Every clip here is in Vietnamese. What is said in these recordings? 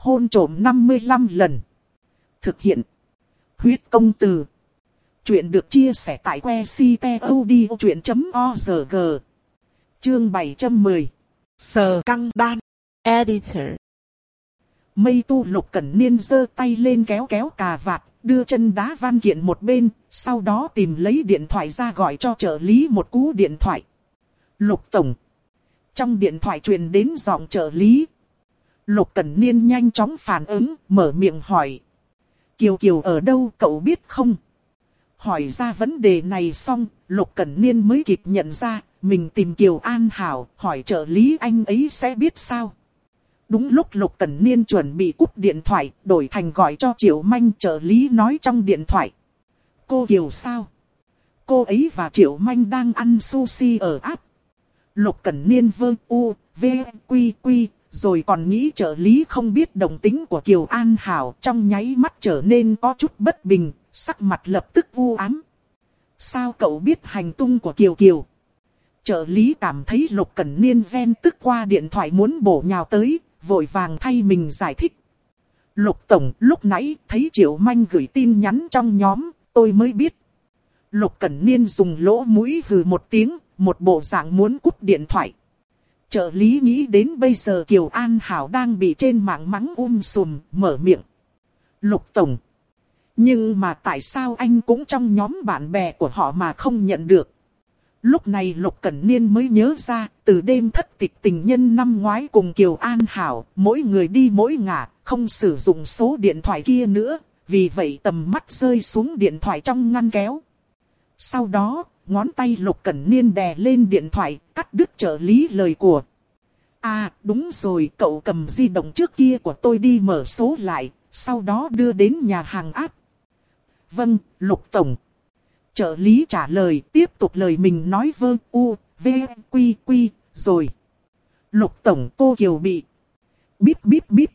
hôn trổm 55 lần. Thực hiện. Huyết công từ. Chuyện được chia sẻ tại que ctod.org. Chương 710. Sờ căng đan. Editor. Mây tu lục cẩn niên giơ tay lên kéo kéo cà vạt, đưa chân đá văn kiện một bên, sau đó tìm lấy điện thoại ra gọi cho trợ lý một cú điện thoại. Lục tổng. Trong điện thoại truyền đến giọng trợ lý. Lục cẩn niên nhanh chóng phản ứng, mở miệng hỏi. Kiều Kiều ở đâu cậu biết không? Hỏi ra vấn đề này xong, Lục Cẩn Niên mới kịp nhận ra, mình tìm Kiều An Hảo, hỏi trợ lý anh ấy sẽ biết sao. Đúng lúc Lục Cẩn Niên chuẩn bị cúp điện thoại, đổi thành gọi cho Triệu Manh trợ lý nói trong điện thoại. Cô Kiều sao? Cô ấy và Triệu Manh đang ăn sushi ở áp. Lục Cẩn Niên vương u, v, quy quy, rồi còn nghĩ trợ lý không biết đồng tính của Kiều An Hảo trong nháy mắt trở nên có chút bất bình, sắc mặt lập tức u ám. Sao cậu biết hành tung của Kiều Kiều? Trợ lý cảm thấy Lục Cẩn Niên ven tức qua điện thoại muốn bổ nhào tới, vội vàng thay mình giải thích. Lục Tổng lúc nãy thấy Triệu Manh gửi tin nhắn trong nhóm, tôi mới biết. Lục Cẩn Niên dùng lỗ mũi hừ một tiếng, một bộ dạng muốn cúp điện thoại. Trợ lý nghĩ đến bây giờ Kiều An Hảo đang bị trên mạng mắng um sùm, mở miệng. Lục Tổng. Nhưng mà tại sao anh cũng trong nhóm bạn bè của họ mà không nhận được? Lúc này Lục Cẩn Niên mới nhớ ra, từ đêm thất tịch tình nhân năm ngoái cùng Kiều An Hảo, mỗi người đi mỗi ngả, không sử dụng số điện thoại kia nữa, vì vậy tầm mắt rơi xuống điện thoại trong ngăn kéo. Sau đó, ngón tay Lục Cẩn Niên đè lên điện thoại, cắt đứt trợ lý lời của. À, đúng rồi, cậu cầm di động trước kia của tôi đi mở số lại, sau đó đưa đến nhà hàng áp. Vâng, Lục Tổng. Trợ lý trả lời, tiếp tục lời mình nói vơ u, v, quy, quy, rồi. Lục Tổng cô Kiều bị. Bíp bíp bíp.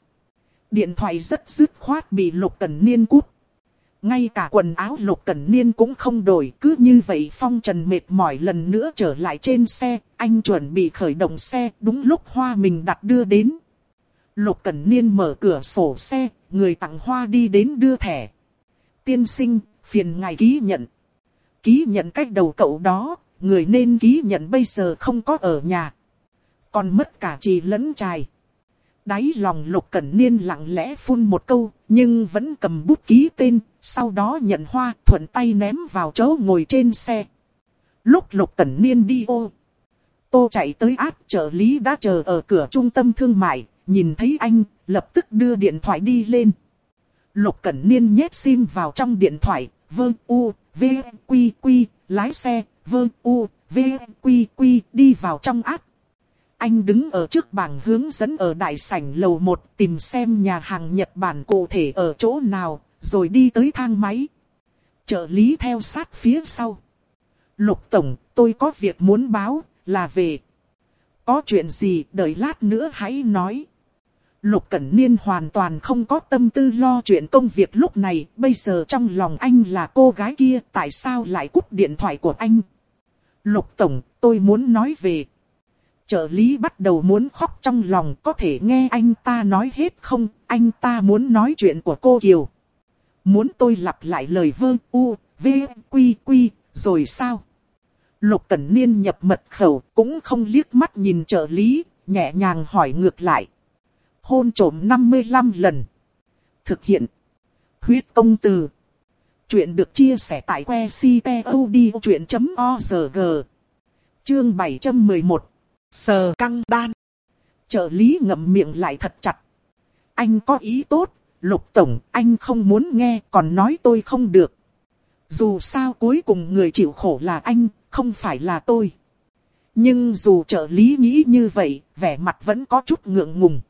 Điện thoại rất dứt khoát bị Lục Cẩn Niên cút. Ngay cả quần áo Lục Cẩn Niên cũng không đổi, cứ như vậy Phong Trần mệt mỏi lần nữa trở lại trên xe, anh chuẩn bị khởi động xe, đúng lúc hoa mình đặt đưa đến. Lục Cẩn Niên mở cửa sổ xe, người tặng hoa đi đến đưa thẻ. Tiên sinh, phiền ngài ký nhận. Ký nhận cách đầu cậu đó, người nên ký nhận bây giờ không có ở nhà. Còn mất cả trì lẫn trài. Đáy lòng Lục Cẩn Niên lặng lẽ phun một câu, nhưng vẫn cầm bút ký tên, sau đó nhận hoa thuận tay ném vào chỗ ngồi trên xe. Lúc Lục Cẩn Niên đi ô, Tô chạy tới áp trợ lý đã chờ ở cửa trung tâm thương mại, nhìn thấy anh, lập tức đưa điện thoại đi lên. Lục Cẩn Niên nhét sim vào trong điện thoại, vương u, v, quy quy, lái xe, vương u, v, quy quy, đi vào trong áp. Anh đứng ở trước bảng hướng dẫn ở đại sảnh lầu 1 tìm xem nhà hàng Nhật Bản cụ thể ở chỗ nào, rồi đi tới thang máy. Trợ lý theo sát phía sau. Lục Tổng, tôi có việc muốn báo, là về. Có chuyện gì, đợi lát nữa hãy nói. Lục Cẩn Niên hoàn toàn không có tâm tư lo chuyện công việc lúc này, bây giờ trong lòng anh là cô gái kia, tại sao lại cúp điện thoại của anh? Lục Tổng, tôi muốn nói về. Trợ lý bắt đầu muốn khóc trong lòng, có thể nghe anh ta nói hết không, anh ta muốn nói chuyện của cô Kiều. Muốn tôi lặp lại lời vơ u, v, quy quy, rồi sao? Lục Cẩn Niên nhập mật khẩu cũng không liếc mắt nhìn trợ lý, nhẹ nhàng hỏi ngược lại. Hôn trổm 55 lần. Thực hiện. Huyết công từ. Chuyện được chia sẻ tại que ctod.org. Chương 711. Sờ căng đan. Trợ lý ngậm miệng lại thật chặt. Anh có ý tốt, Lục Tổng, anh không muốn nghe còn nói tôi không được. Dù sao cuối cùng người chịu khổ là anh, không phải là tôi. Nhưng dù trợ lý nghĩ như vậy, vẻ mặt vẫn có chút ngượng ngùng.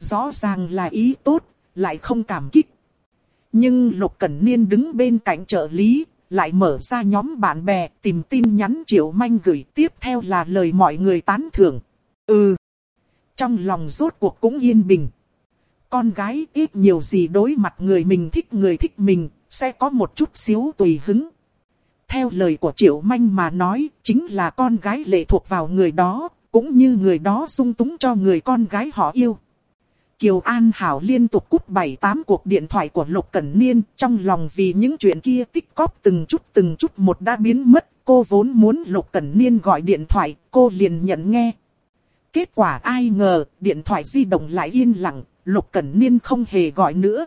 Rõ ràng là ý tốt, lại không cảm kích. Nhưng Lục Cẩn Niên đứng bên cạnh trợ lý, lại mở ra nhóm bạn bè tìm tin nhắn Triệu Manh gửi tiếp theo là lời mọi người tán thưởng. Ừ. Trong lòng rốt cuộc cũng yên bình. Con gái ít nhiều gì đối mặt người mình thích người thích mình, sẽ có một chút xíu tùy hứng. Theo lời của Triệu Manh mà nói, chính là con gái lệ thuộc vào người đó, cũng như người đó sung túng cho người con gái họ yêu. Kiều An Hảo liên tục cúp 7-8 cuộc điện thoại của Lục Cẩn Niên, trong lòng vì những chuyện kia tích cóp từng chút từng chút một đã biến mất, cô vốn muốn Lục Cẩn Niên gọi điện thoại, cô liền nhận nghe. Kết quả ai ngờ, điện thoại di động lại yên lặng, Lục Cẩn Niên không hề gọi nữa.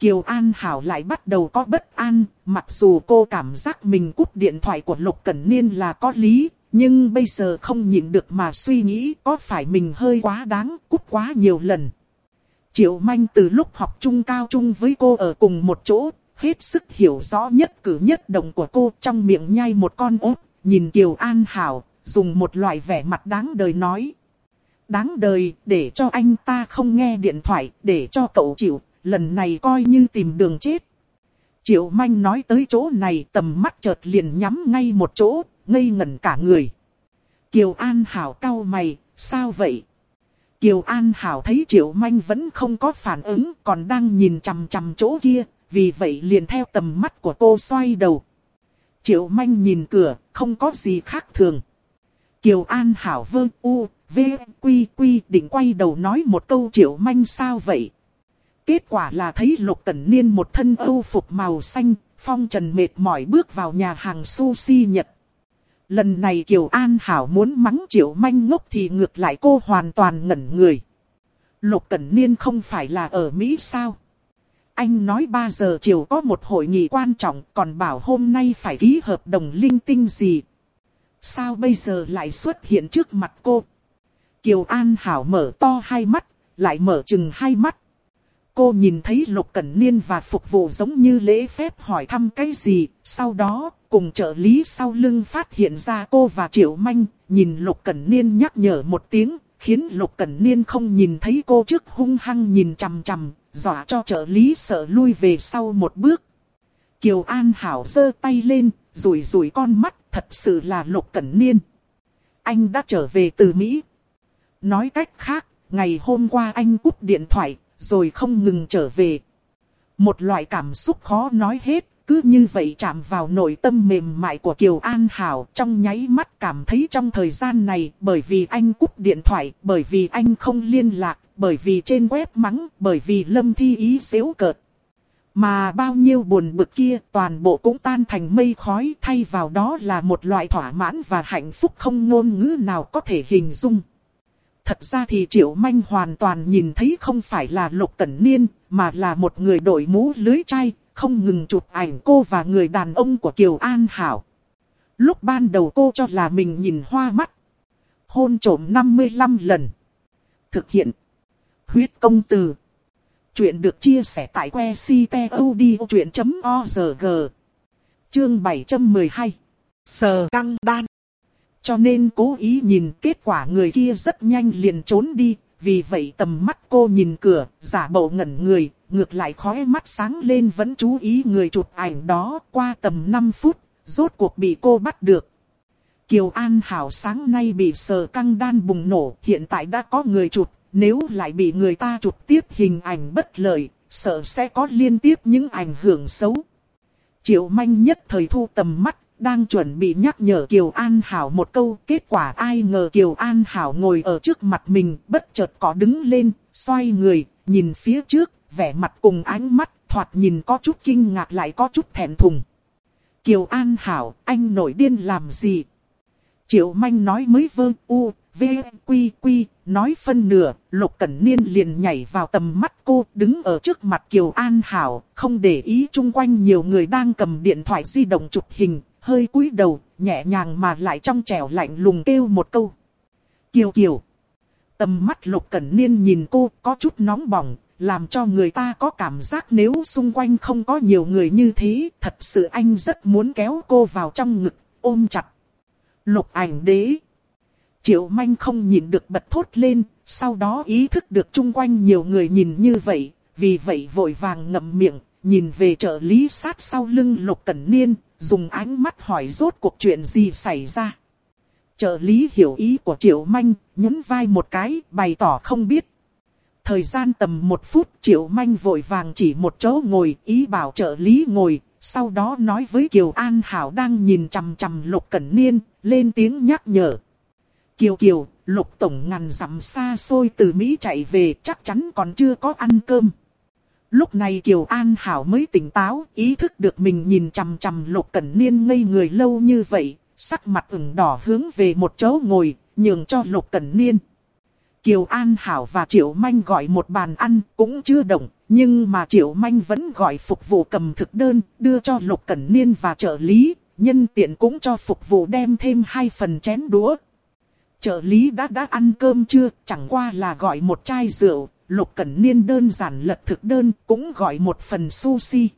Kiều An Hảo lại bắt đầu có bất an, mặc dù cô cảm giác mình cúp điện thoại của Lục Cẩn Niên là có lý, nhưng bây giờ không nhịn được mà suy nghĩ có phải mình hơi quá đáng, cúp quá nhiều lần. Triệu Manh từ lúc học trung cao trung với cô ở cùng một chỗ, hết sức hiểu rõ nhất cử nhất động của cô trong miệng nhai một con ốp, nhìn Kiều An Hảo, dùng một loại vẻ mặt đáng đời nói. Đáng đời, để cho anh ta không nghe điện thoại, để cho cậu chịu, lần này coi như tìm đường chết. Triệu Manh nói tới chỗ này tầm mắt chợt liền nhắm ngay một chỗ, ngây ngẩn cả người. Kiều An Hảo cau mày, sao vậy? Kiều An Hảo thấy Triệu Manh vẫn không có phản ứng, còn đang nhìn chằm chằm chỗ kia, vì vậy liền theo tầm mắt của cô xoay đầu. Triệu Manh nhìn cửa, không có gì khác thường. Kiều An Hảo vơ u, v, quy quy định quay đầu nói một câu Triệu Manh sao vậy? Kết quả là thấy Lục Cẩn Niên một thân âu phục màu xanh, phong trần mệt mỏi bước vào nhà hàng sushi Nhật. Lần này Kiều An Hảo muốn mắng Triệu Manh ngốc thì ngược lại cô hoàn toàn ngẩn người. Lục Cẩn Niên không phải là ở Mỹ sao? Anh nói 3 giờ chiều có một hội nghị quan trọng còn bảo hôm nay phải ký hợp đồng linh tinh gì. Sao bây giờ lại xuất hiện trước mặt cô? Kiều An Hảo mở to hai mắt, lại mở chừng hai mắt. Cô nhìn thấy Lục Cẩn Niên và phục vụ giống như lễ phép hỏi thăm cái gì, sau đó, cùng trợ lý sau lưng phát hiện ra cô và Triệu Manh, nhìn Lục Cẩn Niên nhắc nhở một tiếng, khiến Lục Cẩn Niên không nhìn thấy cô trước hung hăng nhìn chằm chằm, dọa cho trợ lý sợ lui về sau một bước. Kiều An Hảo giơ tay lên, rủi rủi con mắt, thật sự là Lục Cẩn Niên. Anh đã trở về từ Mỹ. Nói cách khác, ngày hôm qua anh cúp điện thoại, rồi không ngừng trở về. Một loại cảm xúc khó nói hết, cứ như vậy chạm vào nội tâm mềm mại của Kiều An Hảo trong nháy mắt cảm thấy trong thời gian này bởi vì anh cúp điện thoại, bởi vì anh không liên lạc, bởi vì trên web mắng, bởi vì lâm thi ý xếu cợt. Mà bao nhiêu buồn bực kia toàn bộ cũng tan thành mây khói thay vào đó là một loại thỏa mãn và hạnh phúc không ngôn ngữ nào có thể hình dung. Thật ra thì Triệu Manh hoàn toàn nhìn thấy không phải là Lục Cẩn Niên, mà là một người đội mũ lưới chai, không ngừng chụp ảnh cô và người đàn ông của Kiều An Hảo. Lúc ban đầu cô cho là mình nhìn hoa mắt. Hôn trổm 55 lần. Thực hiện. Huyết công từ. Chuyện được chia sẻ tại que ctod.org. Chương 712. Sờ căng đan. Cho nên cố ý nhìn kết quả người kia rất nhanh liền trốn đi, vì vậy tầm mắt cô nhìn cửa, giả bộ ngẩn người, ngược lại khóe mắt sáng lên vẫn chú ý người chụp ảnh đó qua tầm 5 phút, rốt cuộc bị cô bắt được. Kiều An Hảo sáng nay bị sờ căng đan bùng nổ, hiện tại đã có người chụp, nếu lại bị người ta chụp tiếp hình ảnh bất lợi, sợ sẽ có liên tiếp những ảnh hưởng xấu. Triệu manh nhất thời thu tầm mắt, đang chuẩn bị nhắc nhở Kiều An Hảo một câu, kết quả ai ngờ Kiều An Hảo ngồi ở trước mặt mình, bất chợt có đứng lên, xoay người, nhìn phía trước, vẻ mặt cùng ánh mắt, thoạt nhìn có chút kinh ngạc lại có chút thẹn thùng. Kiều An Hảo, anh nổi điên làm gì? Triệu Manh nói mới vơ u, v, quy quy, nói phân nửa, Lục Cẩn Niên liền nhảy vào tầm mắt cô, đứng ở trước mặt Kiều An Hảo, không để ý chung quanh nhiều người đang cầm điện thoại di động chụp hình, hơi cúi đầu, nhẹ nhàng mà lại trong trẻo lạnh lùng kêu một câu. Kiều Kiều. Tầm mắt Lục Cẩn Niên nhìn cô có chút nóng bỏng, làm cho người ta có cảm giác nếu xung quanh không có nhiều người như thế, thật sự anh rất muốn kéo cô vào trong ngực, ôm chặt. Lục ảnh đế. Triệu manh không nhìn được bật thốt lên, sau đó ý thức được chung quanh nhiều người nhìn như vậy, vì vậy vội vàng ngậm miệng, nhìn về trợ lý sát sau lưng Lục Cẩn Niên, dùng ánh mắt hỏi rốt cuộc chuyện gì xảy ra. Trợ lý hiểu ý của Triệu Manh, nhún vai một cái, bày tỏ không biết. Thời gian tầm một phút Triệu Manh vội vàng chỉ một chỗ ngồi, ý bảo trợ lý ngồi, sau đó nói với Kiều An Hảo đang nhìn chằm chằm Lục Cẩn Niên, lên tiếng nhắc nhở. Kiều Kiều, Lục Tổng ngàn dặm xa xôi từ Mỹ chạy về chắc chắn còn chưa có ăn cơm. Lúc này Kiều An Hảo mới tỉnh táo, ý thức được mình nhìn chằm chằm Lục Cẩn Niên ngây người lâu như vậy, sắc mặt ửng đỏ hướng về một chỗ ngồi, nhường cho Lục Cẩn Niên. Kiều An Hảo và Triệu Manh gọi một bàn ăn cũng chưa động, nhưng mà Triệu Manh vẫn gọi phục vụ cầm thực đơn, đưa cho Lục Cẩn Niên và trợ lý, nhân tiện cũng cho phục vụ đem thêm hai phần chén đũa. Trợ lý đã đã ăn cơm chưa, chẳng qua là gọi một chai rượu, Lục Cẩn Niên đơn giản lật thực đơn, cũng gọi một phần sushi.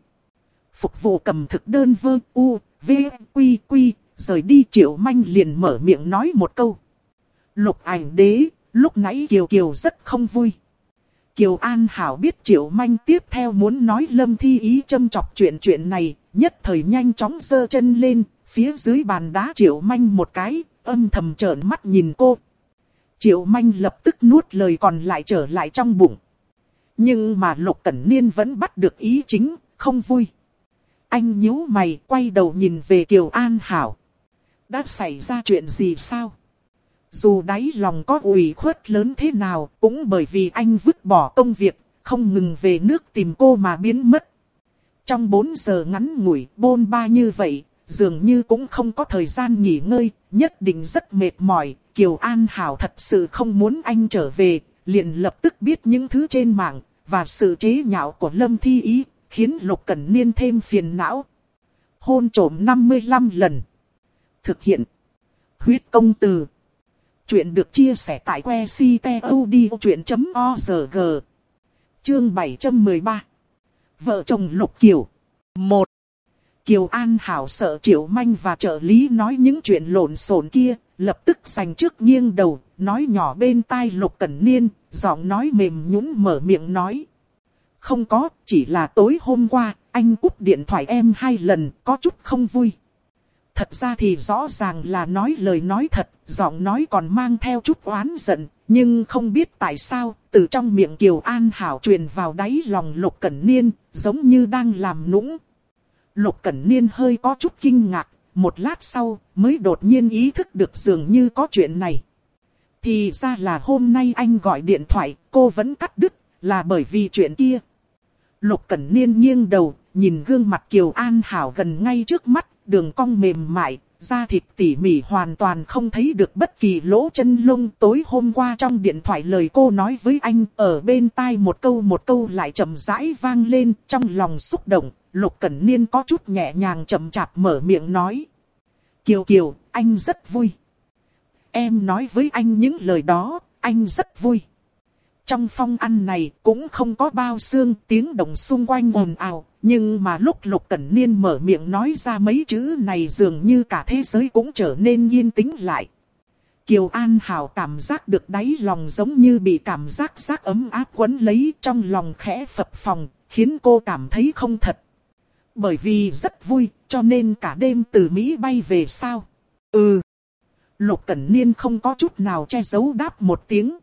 Phục vụ cầm thực đơn vơ u, v, quy quy, rời đi Triệu Manh liền mở miệng nói một câu. Lục ảnh đế, lúc nãy Kiều Kiều rất không vui. Kiều An Hảo biết Triệu Manh tiếp theo muốn nói Lâm Thi Ý châm chọc chuyện chuyện này, nhất thời nhanh chóng giơ chân lên, phía dưới bàn đá Triệu Manh một cái, âm thầm trợn mắt nhìn cô. Triệu Manh lập tức nuốt lời còn lại trở lại trong bụng. Nhưng mà Lục Cẩn Niên vẫn bắt được ý chính, không vui. Anh nhíu mày quay đầu nhìn về Kiều An Hảo. Đã xảy ra chuyện gì sao? Dù đáy lòng có ủy khuất lớn thế nào, cũng bởi vì anh vứt bỏ công việc, không ngừng về nước tìm cô mà biến mất. Trong 4 giờ ngắn ngủi, bôn ba như vậy, dường như cũng không có thời gian nghỉ ngơi, nhất định rất mệt mỏi. Kiều An Hảo thật sự không muốn anh trở về, liền lập tức biết những thứ trên mạng, và sự chế nhạo của Lâm Thi Ý, khiến Lục Cẩn Niên thêm phiền não. Hôn trổm 55 lần. Thực hiện. Huyết công từ. Chuyện được chia sẻ tại que ctod.org. Chương 713. Vợ chồng Lục Kiều. 1. Kiều An Hảo sợ Triệu Manh và trợ lý nói những chuyện lộn xộn kia, lập tức sành trước nghiêng đầu, nói nhỏ bên tai Lục Cẩn Niên, giọng nói mềm nhũn mở miệng nói. Không có, chỉ là tối hôm qua, anh cúp điện thoại em hai lần, có chút không vui. Thật ra thì rõ ràng là nói lời nói thật, giọng nói còn mang theo chút oán giận, nhưng không biết tại sao, từ trong miệng Kiều An Hảo truyền vào đáy lòng Lục Cẩn Niên, giống như đang làm nũng. Lục Cẩn Niên hơi có chút kinh ngạc, một lát sau mới đột nhiên ý thức được dường như có chuyện này. Thì ra là hôm nay anh gọi điện thoại, cô vẫn cắt đứt, là bởi vì chuyện kia. Lục Cẩn Niên nghiêng đầu, nhìn gương mặt Kiều An Hảo gần ngay trước mắt, đường cong mềm mại, da thịt tỉ mỉ hoàn toàn không thấy được bất kỳ lỗ chân lông. Tối hôm qua trong điện thoại lời cô nói với anh ở bên tai một câu một câu lại chậm rãi vang lên trong lòng xúc động. Lục Cẩn Niên có chút nhẹ nhàng chậm chạp mở miệng nói. Kiều Kiều, anh rất vui. Em nói với anh những lời đó, anh rất vui. Trong phong ăn này cũng không có bao xương tiếng động xung quanh ồn ào, nhưng mà lúc Lục Cẩn Niên mở miệng nói ra mấy chữ này dường như cả thế giới cũng trở nên yên tĩnh lại. Kiều An Hảo cảm giác được đáy lòng giống như bị cảm giác giác ấm áp quấn lấy trong lòng khẽ phập phòng, khiến cô cảm thấy không thật. Bởi vì rất vui, cho nên cả đêm từ Mỹ bay về sao? Ừ. Lục Cẩn Niên không có chút nào che giấu đáp một tiếng.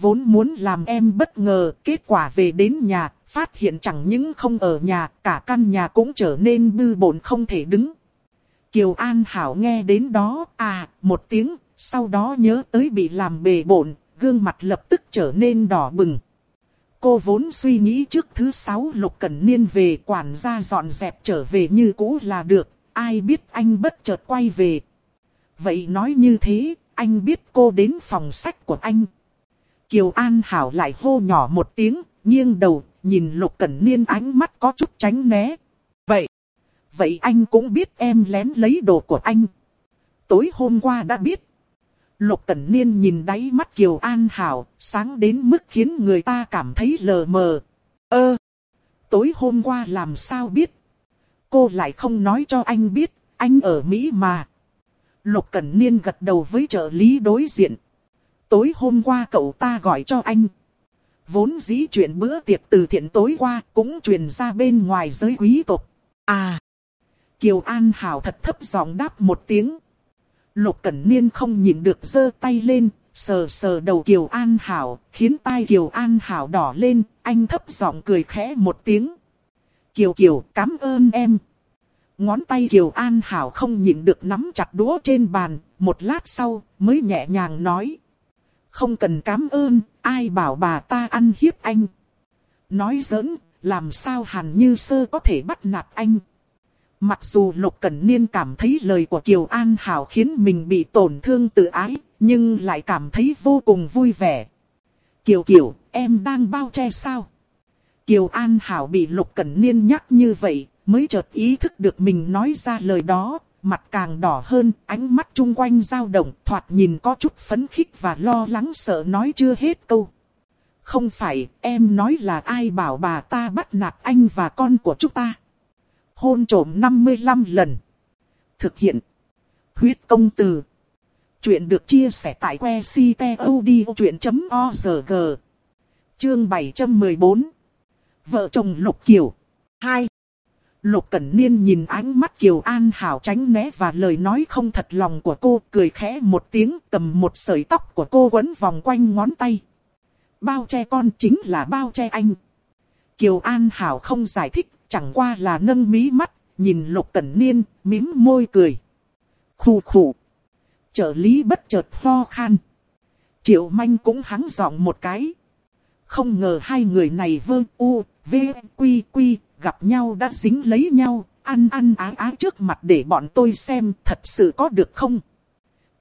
Vốn muốn làm em bất ngờ, kết quả về đến nhà, phát hiện chẳng những không ở nhà, cả căn nhà cũng trở nên bư bổn không thể đứng. Kiều An Hảo nghe đến đó, à, một tiếng, sau đó nhớ tới bị làm bề bổn, gương mặt lập tức trở nên đỏ bừng. Cô vốn suy nghĩ trước thứ sáu Lục Cẩn Niên về quản gia dọn dẹp trở về như cũ là được, ai biết anh bất chợt quay về. Vậy nói như thế, anh biết cô đến phòng sách của anh. Kiều An Hảo lại hô nhỏ một tiếng, nghiêng đầu, nhìn Lục Cẩn Niên ánh mắt có chút tránh né. Vậy, vậy anh cũng biết em lén lấy đồ của anh. Tối hôm qua đã biết. Lục Cẩn Niên nhìn đáy mắt Kiều An Hảo, sáng đến mức khiến người ta cảm thấy lờ mờ. Ơ, tối hôm qua làm sao biết? Cô lại không nói cho anh biết, anh ở Mỹ mà. Lục Cẩn Niên gật đầu với trợ lý đối diện. Tối hôm qua cậu ta gọi cho anh. Vốn dĩ chuyện bữa tiệc từ thiện tối qua cũng truyền ra bên ngoài giới quý tộc. À! Kiều An Hảo thật thấp giọng đáp một tiếng. Lục Cẩn Niên không nhìn được giơ tay lên, sờ sờ đầu Kiều An Hảo, khiến tai Kiều An Hảo đỏ lên, anh thấp giọng cười khẽ một tiếng. Kiều Kiều, cảm ơn em. Ngón tay Kiều An Hảo không nhịn được nắm chặt đũa trên bàn, một lát sau mới nhẹ nhàng nói. Không cần cảm ơn, ai bảo bà ta ăn hiếp anh. Nói giỡn, làm sao Hàn Như Sơ có thể bắt nạt anh. Mặc dù Lục Cẩn Niên cảm thấy lời của Kiều An Hảo khiến mình bị tổn thương tự ái, nhưng lại cảm thấy vô cùng vui vẻ. Kiều Kiều, em đang bao che sao? Kiều An Hảo bị Lục Cẩn Niên nhắc như vậy, mới chợt ý thức được mình nói ra lời đó, mặt càng đỏ hơn, ánh mắt chung quanh dao động, thoạt nhìn có chút phấn khích và lo lắng sợ nói chưa hết câu. Không phải, em nói là ai bảo bà ta bắt nạt anh và con của chúng ta. Hôn trổm 55 lần. Thực hiện. Huyết công từ. Chuyện được chia sẻ tại que ctod.org. Chương 714. Vợ chồng Lục Kiều. 2. Lục Cẩn Niên nhìn ánh mắt Kiều An Hảo tránh né và lời nói không thật lòng của cô, cười khẽ một tiếng cầm một sợi tóc của cô quấn vòng quanh ngón tay. Bao che con chính là bao che anh. Kiều An Hảo không giải thích, chẳng qua là nâng mí mắt, nhìn Lục Cẩn Niên, mím môi cười. Khù khù. Trợ lý bất chợt ho khan. Triệu Manh cũng hắng giọng một cái. Không ngờ hai người này vơ u, v, quy quy, gặp nhau đã dính lấy nhau, ăn ăn á á trước mặt để bọn tôi xem thật sự có được không?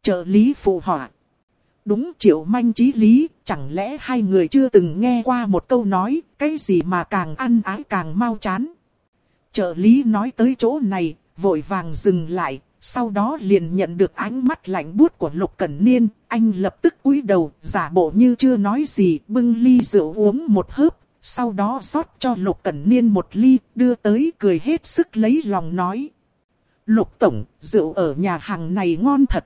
Trợ lý phụ họa. Đúng triệu manh trí lý, chẳng lẽ hai người chưa từng nghe qua một câu nói, cái gì mà càng ăn ái càng mau chán. Trợ lý nói tới chỗ này, vội vàng dừng lại, sau đó liền nhận được ánh mắt lạnh buốt của Lục Cẩn Niên, anh lập tức cúi đầu, giả bộ như chưa nói gì, bưng ly rượu uống một hớp, sau đó rót cho Lục Cẩn Niên một ly, đưa tới cười hết sức lấy lòng nói. Lục Tổng, rượu ở nhà hàng này ngon thật.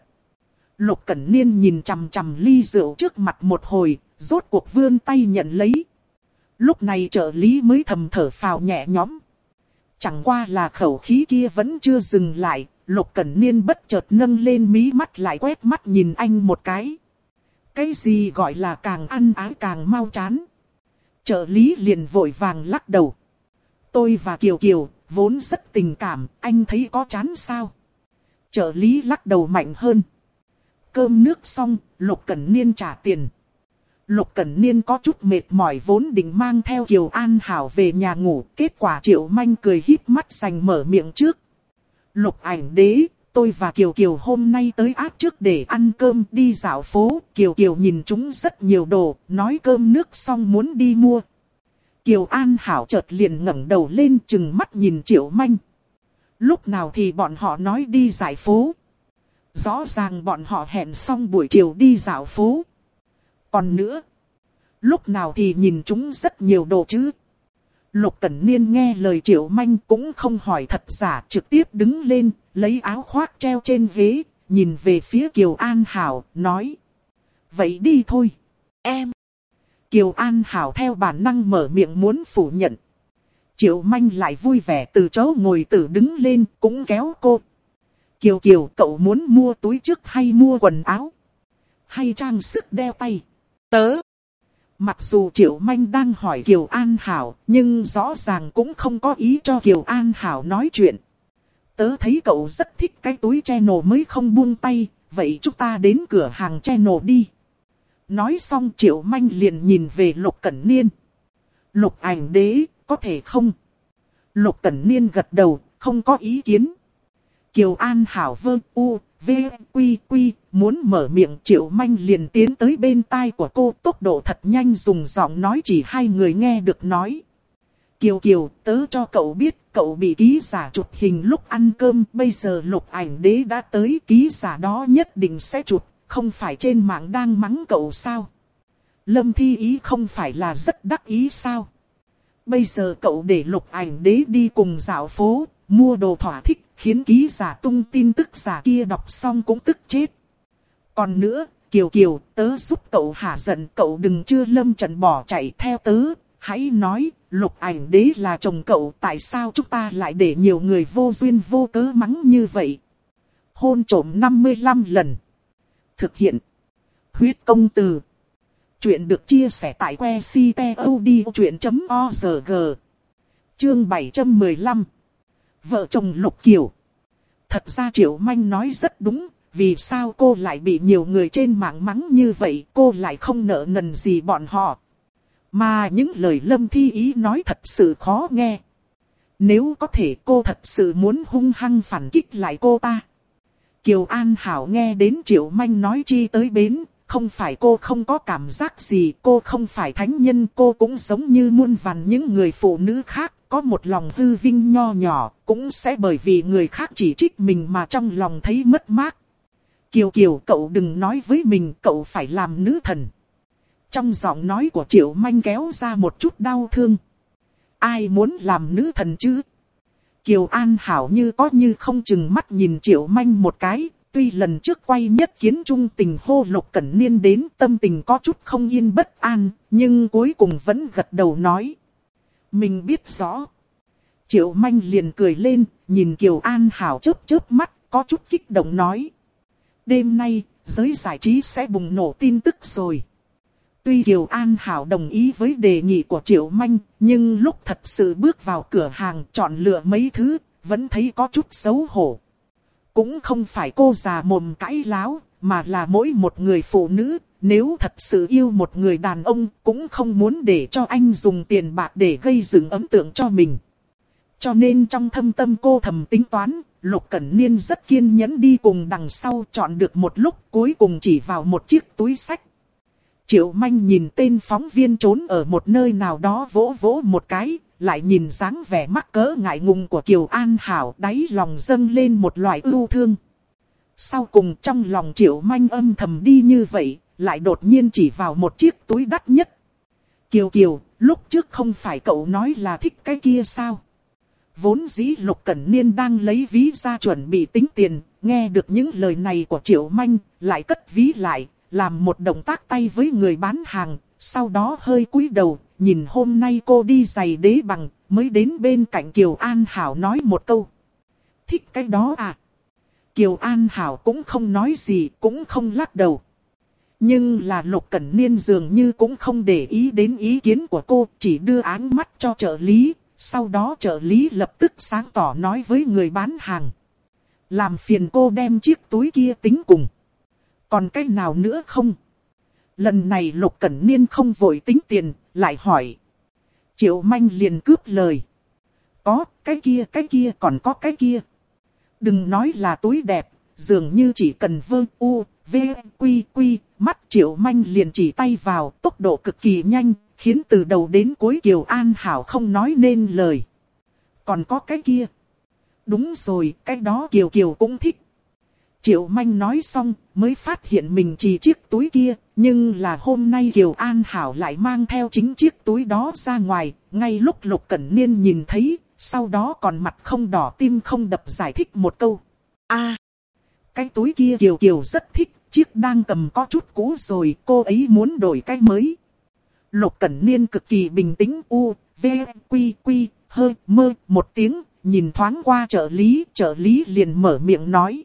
Lục Cẩn Niên nhìn chằm chằm ly rượu trước mặt một hồi, rốt cuộc vươn tay nhận lấy. Lúc này trợ lý mới thầm thở phào nhẹ nhõm. Chẳng qua là khẩu khí kia vẫn chưa dừng lại, Lục Cẩn Niên bất chợt nâng lên mí mắt lại quét mắt nhìn anh một cái. Cái gì gọi là càng ăn ái càng mau chán. Trợ lý liền vội vàng lắc đầu. Tôi và Kiều Kiều, vốn rất tình cảm, anh thấy có chán sao? Trợ lý lắc đầu mạnh hơn. Cơm nước xong, Lục Cẩn Niên trả tiền. Lục Cẩn Niên có chút mệt mỏi vốn định mang theo Kiều An Hảo về nhà ngủ. Kết quả Triệu Manh cười híp mắt sành mở miệng trước. Lục ảnh đế, tôi và Kiều Kiều hôm nay tới áp trước để ăn cơm đi dạo phố. Kiều Kiều nhìn chúng rất nhiều đồ, nói cơm nước xong muốn đi mua. Kiều An Hảo chợt liền ngẩng đầu lên chừng mắt nhìn Triệu Manh. Lúc nào thì bọn họ nói đi dạo phố. Rõ ràng bọn họ hẹn xong buổi chiều đi dạo phố. Còn nữa, lúc nào thì nhìn chúng rất nhiều đồ chứ. Lục Cẩn Niên nghe lời Triệu Manh cũng không hỏi thật giả trực tiếp đứng lên, lấy áo khoác treo trên ghế, nhìn về phía Kiều An Hảo, nói. Vậy đi thôi, em. Kiều An Hảo theo bản năng mở miệng muốn phủ nhận. Triệu Manh lại vui vẻ từ chỗ ngồi tử đứng lên cũng kéo cô. Kiều Kiều cậu muốn mua túi trước hay mua quần áo? Hay trang sức đeo tay? Tớ. Mặc dù Triệu Manh đang hỏi Kiều An Hảo, nhưng rõ ràng cũng không có ý cho Kiều An Hảo nói chuyện. Tớ thấy cậu rất thích cái túi channel mới không buông tay, vậy chúng ta đến cửa hàng channel đi. Nói xong Triệu Manh liền nhìn về Lục Cẩn Niên. Lục ảnh đế, có thể không? Lục Cẩn Niên gật đầu, không có ý kiến. Kiều An Hảo vơ u, v, quy quy, muốn mở miệng Triệu Manh liền tiến tới bên tai của cô tốc độ thật nhanh dùng giọng nói chỉ hai người nghe được nói. Kiều Kiều, tớ cho cậu biết, cậu bị ký giả chụp hình lúc ăn cơm, bây giờ lục ảnh đế đã tới, ký giả đó nhất định sẽ chụp, không phải trên mạng đang mắng cậu sao? Lâm Thi Ý không phải là rất đắc ý sao? Bây giờ cậu để lục ảnh đế đi cùng dạo phố, mua đồ thỏa thích, khiến ký giả tung tin tức giả kia đọc xong cũng tức chết. Còn nữa, Kiều Kiều, tớ giúp cậu hạ giận, cậu đừng chưa lâm trận bỏ chạy theo tớ, hãy nói, lục ảnh đế là chồng cậu, tại sao chúng ta lại để nhiều người vô duyên vô cớ mắng như vậy? Hôn trổm 55 lần. Thực hiện. Huyết công từ. Chuyện được chia sẻ tại que ctod.org. Chương 715. Vợ chồng Lục Kiều. Thật ra Triệu Manh nói rất đúng, vì sao cô lại bị nhiều người trên mạng mắng như vậy, cô lại không nợ nần gì bọn họ. Mà những lời lâm thi ý nói thật sự khó nghe. Nếu có thể cô thật sự muốn hung hăng phản kích lại cô ta. Kiều An Hảo nghe đến Triệu Manh nói chi tới bến, không phải cô không có cảm giác gì, cô không phải thánh nhân, cô cũng giống như muôn vàn những người phụ nữ khác, có một lòng hư vinh nho nhỏ, cũng sẽ bởi vì người khác chỉ trích mình mà trong lòng thấy mất mát. Kiều Kiều cậu đừng nói với mình cậu phải làm nữ thần. Trong giọng nói của Triệu Manh kéo ra một chút đau thương. Ai muốn làm nữ thần chứ? Kiều An Hảo như có như không chừng mắt nhìn Triệu Manh một cái, tuy lần trước quay nhất kiến trung tình hô lục cẩn niên đến tâm tình có chút không yên bất an, nhưng cuối cùng vẫn gật đầu nói. Mình biết rõ. Triệu Manh liền cười lên, nhìn Kiều An Hảo chớp chớp mắt, có chút kích động nói. Đêm nay, giới giải trí sẽ bùng nổ tin tức rồi. Tuy Kiều An Hảo đồng ý với đề nghị của Triệu Manh, nhưng lúc thật sự bước vào cửa hàng chọn lựa mấy thứ, vẫn thấy có chút xấu hổ. Cũng không phải cô già mồm cãi láo, mà là mỗi một người phụ nữ, nếu thật sự yêu một người đàn ông, cũng không muốn để cho anh dùng tiền bạc để gây dựng ấn tượng cho mình. Cho nên trong thâm tâm cô thầm tính toán, Lục Cẩn Niên rất kiên nhẫn đi cùng đằng sau chọn được một lúc cuối cùng chỉ vào một chiếc túi sách. Triệu Manh nhìn tên phóng viên trốn ở một nơi nào đó vỗ vỗ một cái, lại nhìn dáng vẻ mắc cỡ ngại ngùng của Kiều An Hảo đáy lòng dâng lên một loại ưu thương. Sau cùng trong lòng Triệu Manh âm thầm đi như vậy, lại đột nhiên chỉ vào một chiếc túi đắt nhất. Kiều Kiều, lúc trước không phải cậu nói là thích cái kia sao? Vốn dĩ Lục Cẩn Niên đang lấy ví ra chuẩn bị tính tiền, nghe được những lời này của Triệu Manh, lại cất ví lại, làm một động tác tay với người bán hàng, sau đó hơi cúi đầu, nhìn hôm nay cô đi giày đế bằng, mới đến bên cạnh Kiều An Hảo nói một câu. Thích cái đó à? Kiều An Hảo cũng không nói gì, cũng không lắc đầu. Nhưng là Lục Cẩn Niên dường như cũng không để ý đến ý kiến của cô, chỉ đưa áng mắt cho trợ lý, sau đó trợ lý lập tức sáng tỏ nói với người bán hàng. Làm phiền cô đem chiếc túi kia tính cùng. Còn cái nào nữa không? Lần này Lục Cẩn Niên không vội tính tiền, lại hỏi. Triệu Manh liền cướp lời. Có, cái kia, cái kia, còn có cái kia. Đừng nói là túi đẹp, dường như chỉ cần vơ u, v, quy, quy, mắt Triệu Manh liền chỉ tay vào, tốc độ cực kỳ nhanh, khiến từ đầu đến cuối Kiều An Hảo không nói nên lời. Còn có cái kia. Đúng rồi, cái đó Kiều Kiều cũng thích. Triệu Manh nói xong, mới phát hiện mình chỉ chiếc túi kia, nhưng là hôm nay Kiều An Hảo lại mang theo chính chiếc túi đó ra ngoài, ngay lúc Lục Cẩn Niên nhìn thấy, sau đó còn mặt không đỏ tim không đập giải thích một câu. a cái túi kia Kiều Kiều rất thích, chiếc đang cầm có chút cũ rồi, cô ấy muốn đổi cái mới. Lục Cẩn Niên cực kỳ bình tĩnh u, v, quy, quy, hơi, mơ, một tiếng, nhìn thoáng qua trợ lý, trợ lý liền mở miệng nói.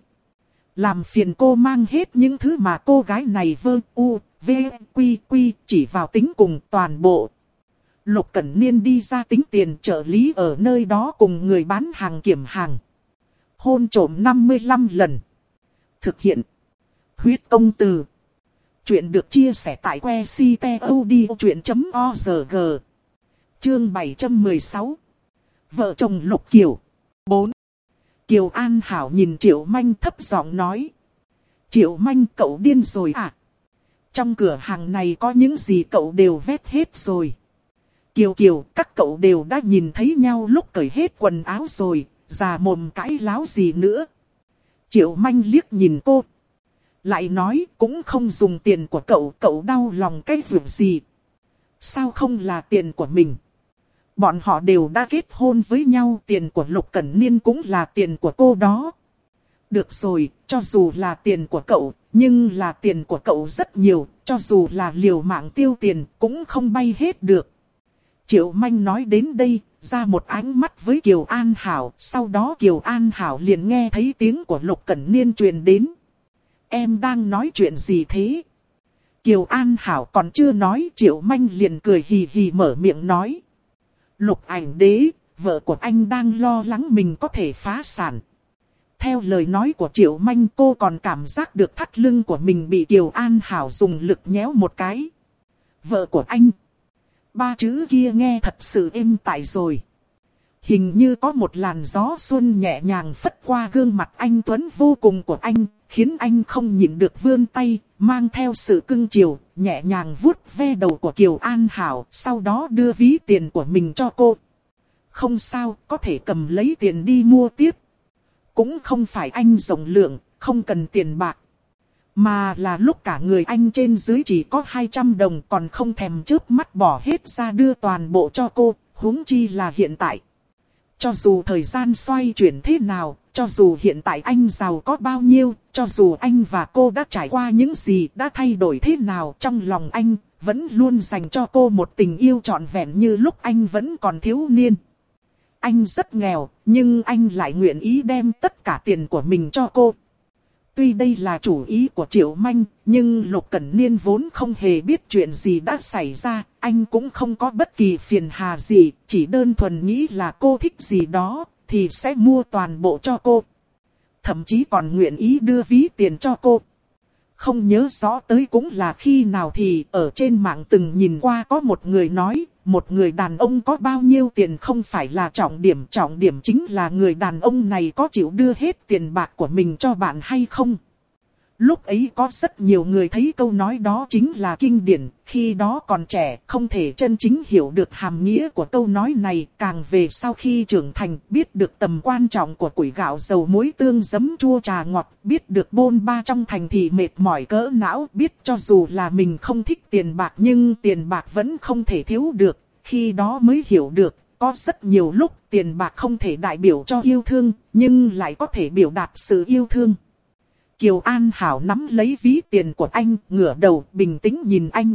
Làm phiền cô mang hết những thứ mà cô gái này vơ u, v, quy, quy, chỉ vào tính cùng toàn bộ. Lục Cẩn Niên đi ra tính tiền trợ lý ở nơi đó cùng người bán hàng kiểm hàng. Hôn trổm 55 lần. Thực hiện. Huyết công từ. Chuyện được chia sẻ tại que ctod.org. Chương 716. Vợ chồng Lục Kiều. 4. Kiều An Hảo nhìn Triệu Manh thấp giọng nói. Triệu Manh cậu điên rồi à? Trong cửa hàng này có những gì cậu đều vét hết rồi. Kiều Kiều, các cậu đều đã nhìn thấy nhau lúc cởi hết quần áo rồi, già mồm cãi láo gì nữa. Triệu Manh liếc nhìn cô. Lại nói cũng không dùng tiền của cậu, cậu đau lòng cái việc gì. Sao không là tiền của mình? Bọn họ đều đã kết hôn với nhau, tiền của Lục Cẩn Niên cũng là tiền của cô đó. Được rồi, cho dù là tiền của cậu, nhưng là tiền của cậu rất nhiều, cho dù là liều mạng tiêu tiền cũng không bay hết được. Triệu Manh nói đến đây, ra một ánh mắt với Kiều An Hảo, sau đó Kiều An Hảo liền nghe thấy tiếng của Lục Cẩn Niên truyền đến. Em đang nói chuyện gì thế? Kiều An Hảo còn chưa nói Triệu Manh liền cười hì hì mở miệng nói. Lục ảnh đế, vợ của anh đang lo lắng mình có thể phá sản. Theo lời nói của Triệu Manh cô còn cảm giác được thắt lưng của mình bị Kiều An Hảo dùng lực nhéo một cái. Vợ của anh. Ba chữ kia nghe thật sự êm tại rồi. Hình như có một làn gió xuân nhẹ nhàng phất qua gương mặt anh Tuấn vô cùng của anh, khiến anh không nhịn được vươn tay, mang theo sự cưng chiều, nhẹ nhàng vuốt ve đầu của Kiều An Hảo, sau đó đưa ví tiền của mình cho cô. Không sao, có thể cầm lấy tiền đi mua tiếp. Cũng không phải anh rộng lượng, không cần tiền bạc. Mà là lúc cả người anh trên dưới chỉ có 200 đồng còn không thèm chớp mắt bỏ hết ra đưa toàn bộ cho cô, huống chi là hiện tại. Cho dù thời gian xoay chuyển thế nào, cho dù hiện tại anh giàu có bao nhiêu, cho dù anh và cô đã trải qua những gì, đã thay đổi thế nào trong lòng anh, vẫn luôn dành cho cô một tình yêu trọn vẹn như lúc anh vẫn còn thiếu niên. Anh rất nghèo, nhưng anh lại nguyện ý đem tất cả tiền của mình cho cô. Tuy đây là chủ ý của Triệu Manh, nhưng Lục Cẩn Niên vốn không hề biết chuyện gì đã xảy ra, anh cũng không có bất kỳ phiền hà gì, chỉ đơn thuần nghĩ là cô thích gì đó, thì sẽ mua toàn bộ cho cô. Thậm chí còn nguyện ý đưa ví tiền cho cô. Không nhớ rõ tới cũng là khi nào thì ở trên mạng từng nhìn qua có một người nói, một người đàn ông có bao nhiêu tiền không phải là trọng điểm. Trọng điểm chính là người đàn ông này có chịu đưa hết tiền bạc của mình cho bạn hay không. Lúc ấy có rất nhiều người thấy câu nói đó chính là kinh điển, khi đó còn trẻ, không thể chân chính hiểu được hàm nghĩa của câu nói này, càng về sau khi trưởng thành, biết được tầm quan trọng của củi gạo dầu muối tương giấm chua trà ngọt, biết được bôn ba trong thành thì mệt mỏi cỡ não, biết cho dù là mình không thích tiền bạc nhưng tiền bạc vẫn không thể thiếu được, khi đó mới hiểu được, có rất nhiều lúc tiền bạc không thể đại biểu cho yêu thương, nhưng lại có thể biểu đạt sự yêu thương. Kiều An Hảo nắm lấy ví tiền của anh, ngửa đầu, bình tĩnh nhìn anh.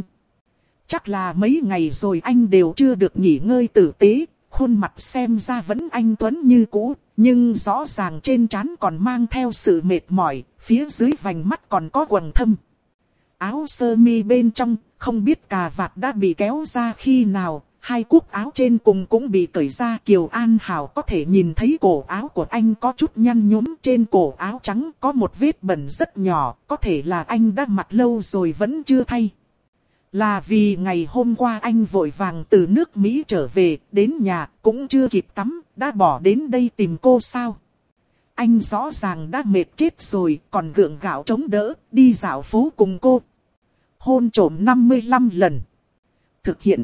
Chắc là mấy ngày rồi anh đều chưa được nghỉ ngơi tử tế, khuôn mặt xem ra vẫn anh Tuấn như cũ, nhưng rõ ràng trên trán còn mang theo sự mệt mỏi, phía dưới vành mắt còn có quầng thâm. Áo sơ mi bên trong, không biết cà vạt đã bị kéo ra khi nào, hai cúc áo trên cùng cũng bị cởi ra Kiều An Hảo có thể nhìn thấy cổ áo của anh có chút nhăn nhúm trên cổ áo trắng có một vết bẩn rất nhỏ, có thể là anh đã mặc lâu rồi vẫn chưa thay. Là vì ngày hôm qua anh vội vàng từ nước Mỹ trở về, đến nhà cũng chưa kịp tắm, đã bỏ đến đây tìm cô sao. Anh rõ ràng đã mệt chết rồi, còn gượng gạo chống đỡ, đi dạo phố cùng cô. Hôn trổm 55 lần. Thực hiện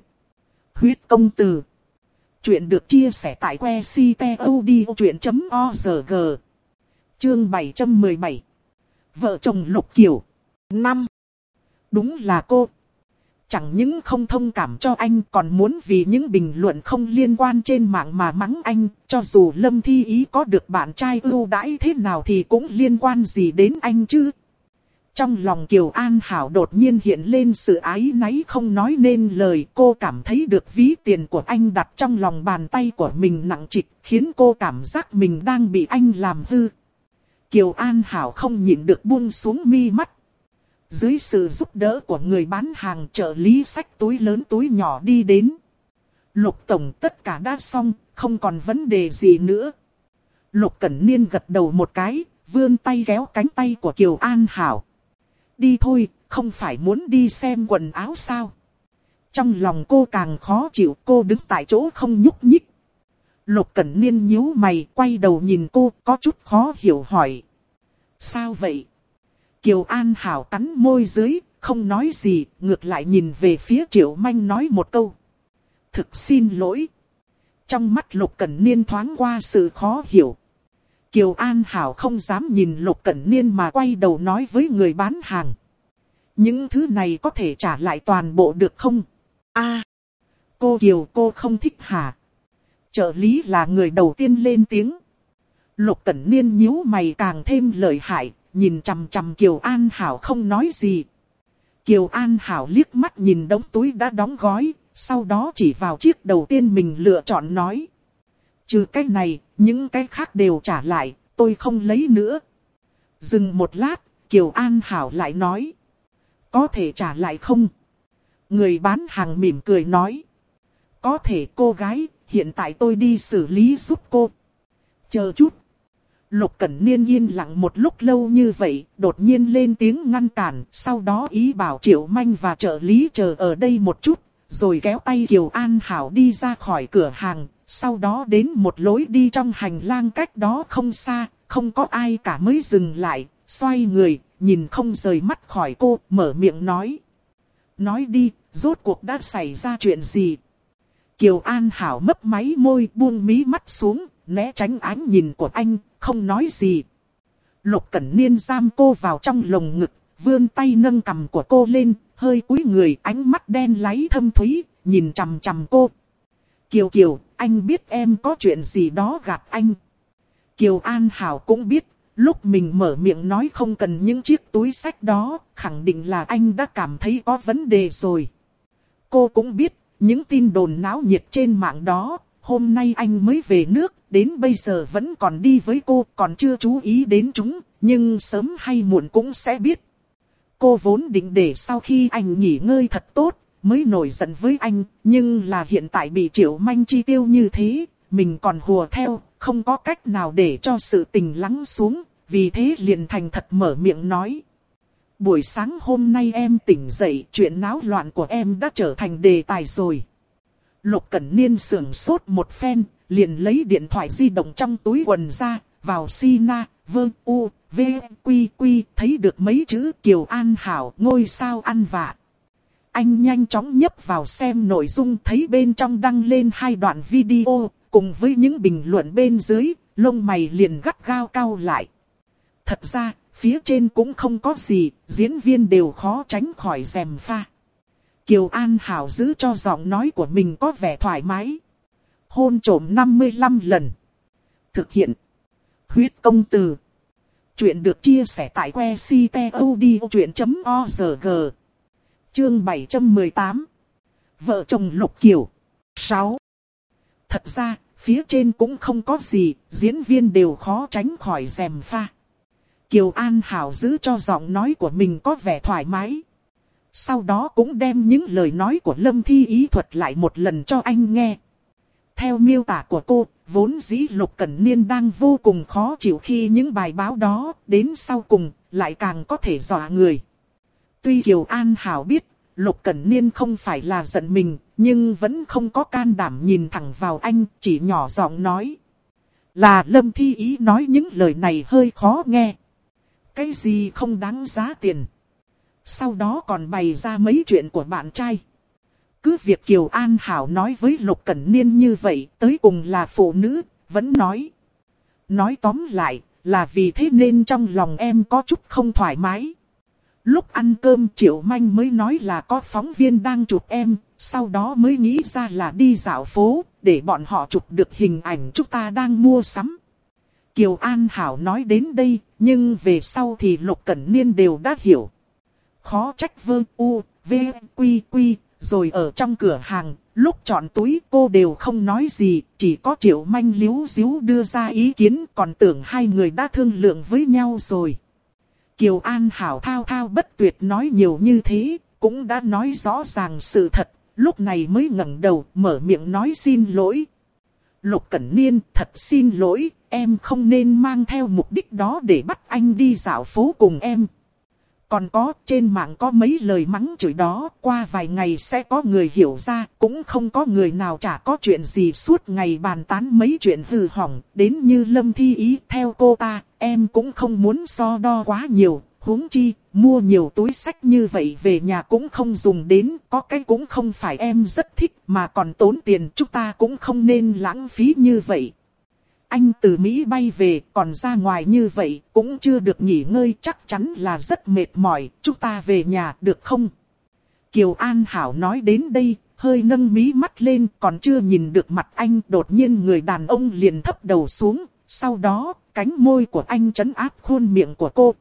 Huyết công từ. Chuyện được chia sẻ tại que ctod.org. Chương 717. Vợ chồng Lục Kiều. 5. Đúng là cô. Chẳng những không thông cảm cho anh còn muốn vì những bình luận không liên quan trên mạng mà mắng anh, cho dù Lâm Thi Ý có được bạn trai ưu đãi thế nào thì cũng liên quan gì đến anh chứ. Trong lòng Kiều An Hảo đột nhiên hiện lên sự ái náy không nói nên lời. Cô cảm thấy được ví tiền của anh đặt trong lòng bàn tay của mình nặng trịch, khiến cô cảm giác mình đang bị anh làm hư. Kiều An Hảo không nhịn được buông xuống mi mắt. Dưới sự giúp đỡ của người bán hàng trợ lý sách túi lớn túi nhỏ đi đến. Lục Tổng tất cả đã xong, không còn vấn đề gì nữa. Lục Cẩn Niên gật đầu một cái, vươn tay kéo cánh tay của Kiều An Hảo đi thôi, không phải muốn đi xem quần áo sao. Trong lòng cô càng khó chịu cô đứng tại chỗ không nhúc nhích. Lục Cẩn Niên nhíu mày quay đầu nhìn cô có chút khó hiểu hỏi. Sao vậy? Kiều An Hảo cắn môi dưới, không nói gì, ngược lại nhìn về phía Triệu Manh nói một câu. Thực xin lỗi. Trong mắt Lục Cẩn Niên thoáng qua sự khó hiểu. Kiều An Hảo không dám nhìn Lục Cẩn Niên mà quay đầu nói với người bán hàng. Những thứ này có thể trả lại toàn bộ được không? a cô Kiều cô không thích hả? Trợ lý là người đầu tiên lên tiếng. Lục Cẩn Niên nhíu mày càng thêm lợi hại, nhìn chằm chằm Kiều An Hảo không nói gì. Kiều An Hảo liếc mắt nhìn đống túi đã đóng gói, sau đó chỉ vào chiếc đầu tiên mình lựa chọn nói. Trừ cái này, những cái khác đều trả lại, tôi không lấy nữa. Dừng một lát, Kiều An Hảo lại nói. Có thể trả lại không? Người bán hàng mỉm cười nói. Có thể cô gái, hiện tại tôi đi xử lý giúp cô. Chờ chút. Lục Cẩn Niên yên lặng một lúc lâu như vậy, đột nhiên lên tiếng ngăn cản, sau đó ý bảo Triệu Manh và trợ lý chờ ở đây một chút, rồi kéo tay Kiều An Hảo đi ra khỏi cửa hàng, sau đó đến một lối đi trong hành lang cách đó không xa, không có ai cả mới dừng lại, xoay người, nhìn không rời mắt khỏi cô, mở miệng nói. Nói đi, rốt cuộc đã xảy ra chuyện gì? Kiều An Hảo mấp máy môi buông mí mắt xuống, né tránh ánh nhìn của anh, không nói gì. Lục Cẩn Niên giam cô vào trong lồng ngực, vươn tay nâng cầm của cô lên, hơi cúi người ánh mắt đen láy thâm thúy, nhìn chằm chằm cô. Kiều Kiều, anh biết em có chuyện gì đó gạt anh. Kiều An Hảo cũng biết, lúc mình mở miệng nói không cần những chiếc túi sách đó, khẳng định là anh đã cảm thấy có vấn đề rồi. Cô cũng biết, những tin đồn náo nhiệt trên mạng đó, hôm nay anh mới về nước, đến bây giờ vẫn còn đi với cô, còn chưa chú ý đến chúng, nhưng sớm hay muộn cũng sẽ biết. Cô vốn định để sau khi anh nghỉ ngơi thật tốt, mới nổi giận với anh, nhưng là hiện tại bị triệu manh chi tiêu như thế, mình còn hùa theo, không có cách nào để cho sự tình lắng xuống, vì thế liền thành thật mở miệng nói. Buổi sáng hôm nay em tỉnh dậy, chuyện náo loạn của em đã trở thành đề tài rồi. Lục Cẩn Niên sưởng sốt một phen, liền lấy điện thoại di động trong túi quần ra, vào Sina, Vương U, V, Quy Quy, thấy được mấy chữ Kiều An Hảo, ngôi sao ăn vạ. Anh nhanh chóng nhấp vào xem nội dung thấy bên trong đăng lên hai đoạn video, cùng với những bình luận bên dưới, lông mày liền gắt gao cao lại. Thật ra, phía trên cũng không có gì, diễn viên đều khó tránh khỏi rèm pha. Kiều An Hảo giữ cho giọng nói của mình có vẻ thoải mái. Hôn trổm 55 lần. Thực hiện. Huyết công từ. Chuyện được chia sẻ tại que ctod.org. Chương 718. Vợ chồng Lục Kiều. 6. Thật ra, phía trên cũng không có gì, diễn viên đều khó tránh khỏi rèm pha. Kiều An Hảo giữ cho giọng nói của mình có vẻ thoải mái. Sau đó cũng đem những lời nói của Lâm Thi ý thuật lại một lần cho anh nghe. Theo miêu tả của cô, vốn dĩ Lục Cẩn Niên đang vô cùng khó chịu khi những bài báo đó đến sau cùng lại càng có thể dọa người. Tuy Kiều An Hảo biết Lục Cẩn Niên không phải là giận mình, nhưng vẫn không có can đảm nhìn thẳng vào anh, chỉ nhỏ giọng nói. Là Lâm Thi Ý nói những lời này hơi khó nghe. Cái gì không đáng giá tiền. Sau đó còn bày ra mấy chuyện của bạn trai. Cứ việc Kiều An Hảo nói với Lục Cẩn Niên như vậy, tới cùng là phụ nữ, vẫn nói. Nói tóm lại, là vì thế nên trong lòng em có chút không thoải mái. Lúc ăn cơm Triệu Manh mới nói là có phóng viên đang chụp em, sau đó mới nghĩ ra là đi dạo phố, để bọn họ chụp được hình ảnh chúng ta đang mua sắm. Kiều An Hảo nói đến đây, nhưng về sau thì Lục Cẩn Niên đều đã hiểu. Khó trách vương u, v, quy quy, rồi ở trong cửa hàng, lúc chọn túi cô đều không nói gì, chỉ có Triệu Manh liếu xíu đưa ra ý kiến còn tưởng hai người đã thương lượng với nhau rồi. Kiều An Hảo thao thao bất tuyệt nói nhiều như thế, cũng đã nói rõ ràng sự thật, lúc này mới ngẩng đầu mở miệng nói xin lỗi. Lục Cẩn Niên thật xin lỗi, em không nên mang theo mục đích đó để bắt anh đi dạo phố cùng em. Còn có, trên mạng có mấy lời mắng chửi đó, qua vài ngày sẽ có người hiểu ra, cũng không có người nào chả có chuyện gì suốt ngày bàn tán mấy chuyện hư hỏng, đến như lâm thi ý theo cô ta, em cũng không muốn so đo quá nhiều, huống chi, mua nhiều túi sách như vậy về nhà cũng không dùng đến, có cái cũng không phải em rất thích mà còn tốn tiền, chúng ta cũng không nên lãng phí như vậy. Anh từ Mỹ bay về, còn ra ngoài như vậy, cũng chưa được nghỉ ngơi chắc chắn là rất mệt mỏi, chúng ta về nhà được không? Kiều An Hảo nói đến đây, hơi nâng mí mắt lên, còn chưa nhìn được mặt anh, đột nhiên người đàn ông liền thấp đầu xuống, sau đó, cánh môi của anh chấn áp khuôn miệng của cô.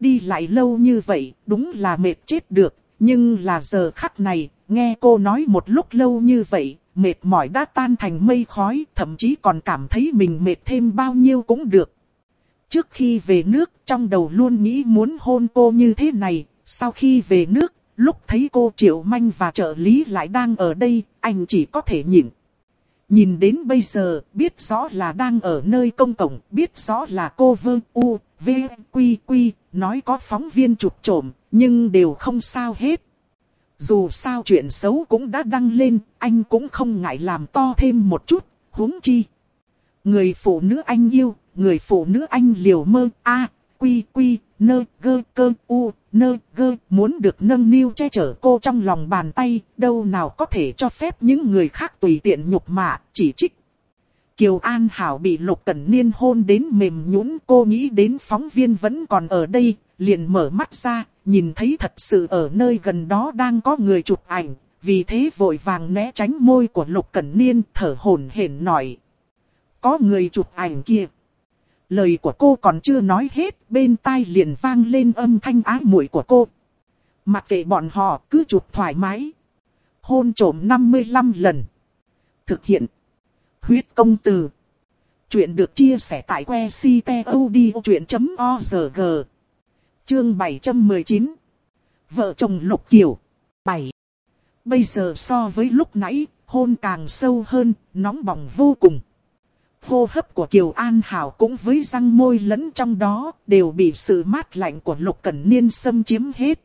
Đi lại lâu như vậy, đúng là mệt chết được, nhưng là giờ khắc này, nghe cô nói một lúc lâu như vậy, mệt mỏi đã tan thành mây khói, thậm chí còn cảm thấy mình mệt thêm bao nhiêu cũng được. Trước khi về nước, trong đầu luôn nghĩ muốn hôn cô như thế này, sau khi về nước, lúc thấy cô Triệu Manh và trợ lý lại đang ở đây, anh chỉ có thể nhịn. Nhìn đến bây giờ, biết rõ là đang ở nơi công cộng, biết rõ là cô Vương u, v, quy quy, nói có phóng viên chụp trộm, nhưng đều không sao hết. Dù sao chuyện xấu cũng đã đăng lên, anh cũng không ngại làm to thêm một chút, huống chi. Người phụ nữ anh yêu, người phụ nữ anh liều mơ, a quy quy, nơ, gơ, cơ, u, nơ, gơ, muốn được nâng niu che chở cô trong lòng bàn tay, đâu nào có thể cho phép những người khác tùy tiện nhục mạ, chỉ trích. Kiều An Hảo bị Lục Cẩn Niên hôn đến mềm nhũn cô nghĩ đến phóng viên vẫn còn ở đây, liền mở mắt ra, nhìn thấy thật sự ở nơi gần đó đang có người chụp ảnh, vì thế vội vàng né tránh môi của Lục Cẩn Niên thở hổn hển nói. Có người chụp ảnh kia. Lời của cô còn chưa nói hết, bên tai liền vang lên âm thanh ái muội của cô. Mặc kệ bọn họ cứ chụp thoải mái. Hôn trổm 55 lần. Thực hiện. Huyết công từ. Chuyện được chia sẻ tại que ctod.org. Chương 719. Vợ chồng Lục Kiều. 7. Bây giờ so với lúc nãy, hôn càng sâu hơn, nóng bỏng vô cùng hô hấp của Kiều An Hảo cũng với răng môi lẫn trong đó, đều bị sự mát lạnh của Lục Cẩn Niên xâm chiếm hết.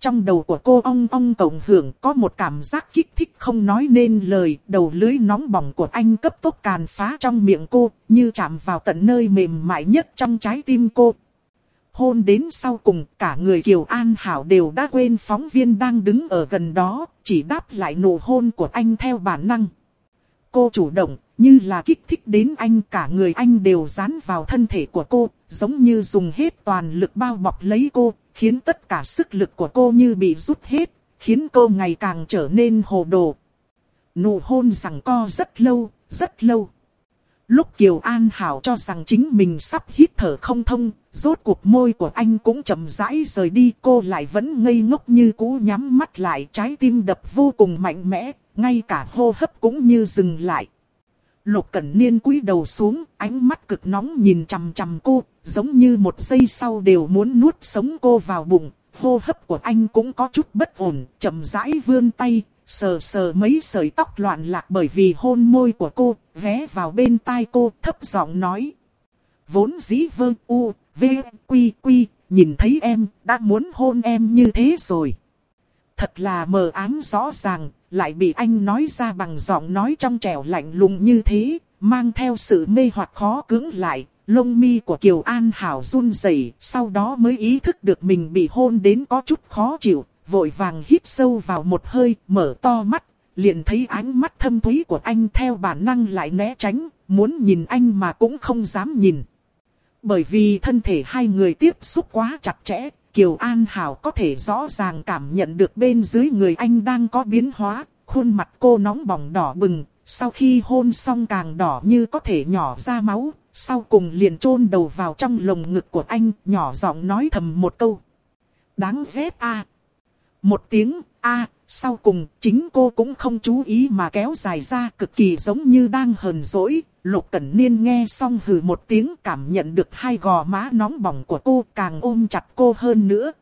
Trong đầu của cô ong ong cộng hưởng có một cảm giác kích thích không nói nên lời, đầu lưới nóng bỏng của anh cấp tốc càn phá trong miệng cô, như chạm vào tận nơi mềm mại nhất trong trái tim cô. Hôn đến sau cùng, cả người Kiều An Hảo đều đã quên phóng viên đang đứng ở gần đó, chỉ đáp lại nụ hôn của anh theo bản năng. Cô chủ động, như là kích thích đến anh cả người anh đều dán vào thân thể của cô, giống như dùng hết toàn lực bao bọc lấy cô, khiến tất cả sức lực của cô như bị rút hết, khiến cô ngày càng trở nên hồ đồ. Nụ hôn rằng co rất lâu, rất lâu. Lúc Kiều An Hảo cho rằng chính mình sắp hít thở không thông, rốt cuộc môi của anh cũng chậm rãi rời đi, cô lại vẫn ngây ngốc như cũ nhắm mắt lại, trái tim đập vô cùng mạnh mẽ, ngay cả hô hấp cũng như dừng lại. Lục Cẩn Niên cúi đầu xuống, ánh mắt cực nóng nhìn chằm chằm cô, giống như một giây sau đều muốn nuốt sống cô vào bụng. Hô hấp của anh cũng có chút bất ổn, chậm rãi vươn tay, sờ sờ mấy sợi tóc loạn lạc bởi vì hôn môi của cô, vé vào bên tai cô, thấp giọng nói. Vốn dĩ vương u, v, quy quy, nhìn thấy em, đã muốn hôn em như thế rồi. Thật là mờ ám rõ ràng, lại bị anh nói ra bằng giọng nói trong trẻo lạnh lùng như thế, mang theo sự mê hoặc khó cưỡng lại. Lông mi của Kiều An Hảo run rẩy, sau đó mới ý thức được mình bị hôn đến có chút khó chịu, vội vàng hít sâu vào một hơi, mở to mắt, liền thấy ánh mắt thâm thúy của anh theo bản năng lại né tránh, muốn nhìn anh mà cũng không dám nhìn. Bởi vì thân thể hai người tiếp xúc quá chặt chẽ, Kiều An Hảo có thể rõ ràng cảm nhận được bên dưới người anh đang có biến hóa, khuôn mặt cô nóng bỏng đỏ bừng, sau khi hôn xong càng đỏ như có thể nhỏ ra máu, sau cùng liền chôn đầu vào trong lồng ngực của anh, nhỏ giọng nói thầm một câu. Đáng ghét a Một tiếng a sau cùng chính cô cũng không chú ý mà kéo dài ra cực kỳ giống như đang hờn dỗi, Lục Cẩn Niên nghe xong hừ một tiếng cảm nhận được hai gò má nóng bỏng của cô càng ôm chặt cô hơn nữa.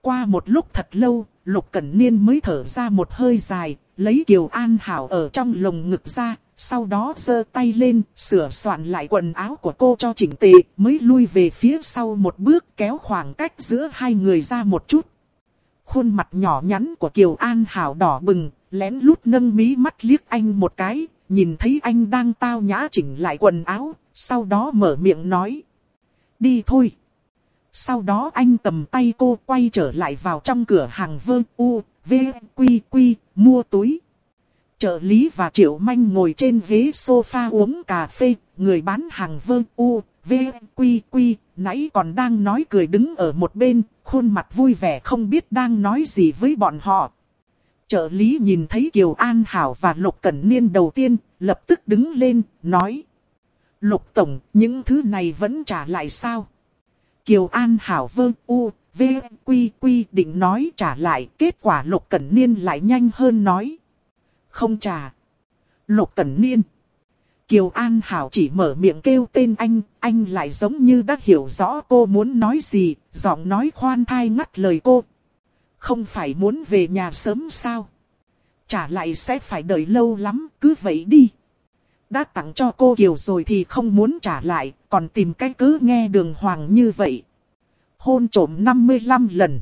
Qua một lúc thật lâu, Lục Cẩn Niên mới thở ra một hơi dài, lấy Kiều An Hảo ở trong lồng ngực ra, sau đó giơ tay lên, sửa soạn lại quần áo của cô cho chỉnh tề, mới lui về phía sau một bước kéo khoảng cách giữa hai người ra một chút. Khuôn mặt nhỏ nhắn của Kiều An Hảo đỏ bừng, lén lút nâng mí mắt liếc anh một cái, nhìn thấy anh đang tao nhã chỉnh lại quần áo, sau đó mở miệng nói. Đi thôi. Sau đó anh cầm tay cô quay trở lại vào trong cửa hàng vơ u, v, quy quy, mua túi. Trợ lý và Triệu Manh ngồi trên ghế sofa uống cà phê, người bán hàng vơ u, v, quy quy, nãy còn đang nói cười đứng ở một bên, khuôn mặt vui vẻ không biết đang nói gì với bọn họ. Trợ lý nhìn thấy Kiều An Hảo và Lục Cẩn Niên đầu tiên, lập tức đứng lên, nói. Lục Tổng, những thứ này vẫn trả lại sao? Kiều An Hảo vơ u, v, quy quy định nói trả lại, kết quả Lục Cẩn Niên lại nhanh hơn nói. Không trả. Lục Cẩn Niên. Kiều An Hảo chỉ mở miệng kêu tên anh, anh lại giống như đã hiểu rõ cô muốn nói gì, giọng nói khoan thai ngắt lời cô, không phải muốn về nhà sớm sao? Trả lại sẽ phải đợi lâu lắm, cứ vậy đi. Đã tặng cho cô Kiều rồi thì không muốn trả lại, còn tìm cách cứ nghe đường hoàng như vậy. Hôn trổm 55 lần.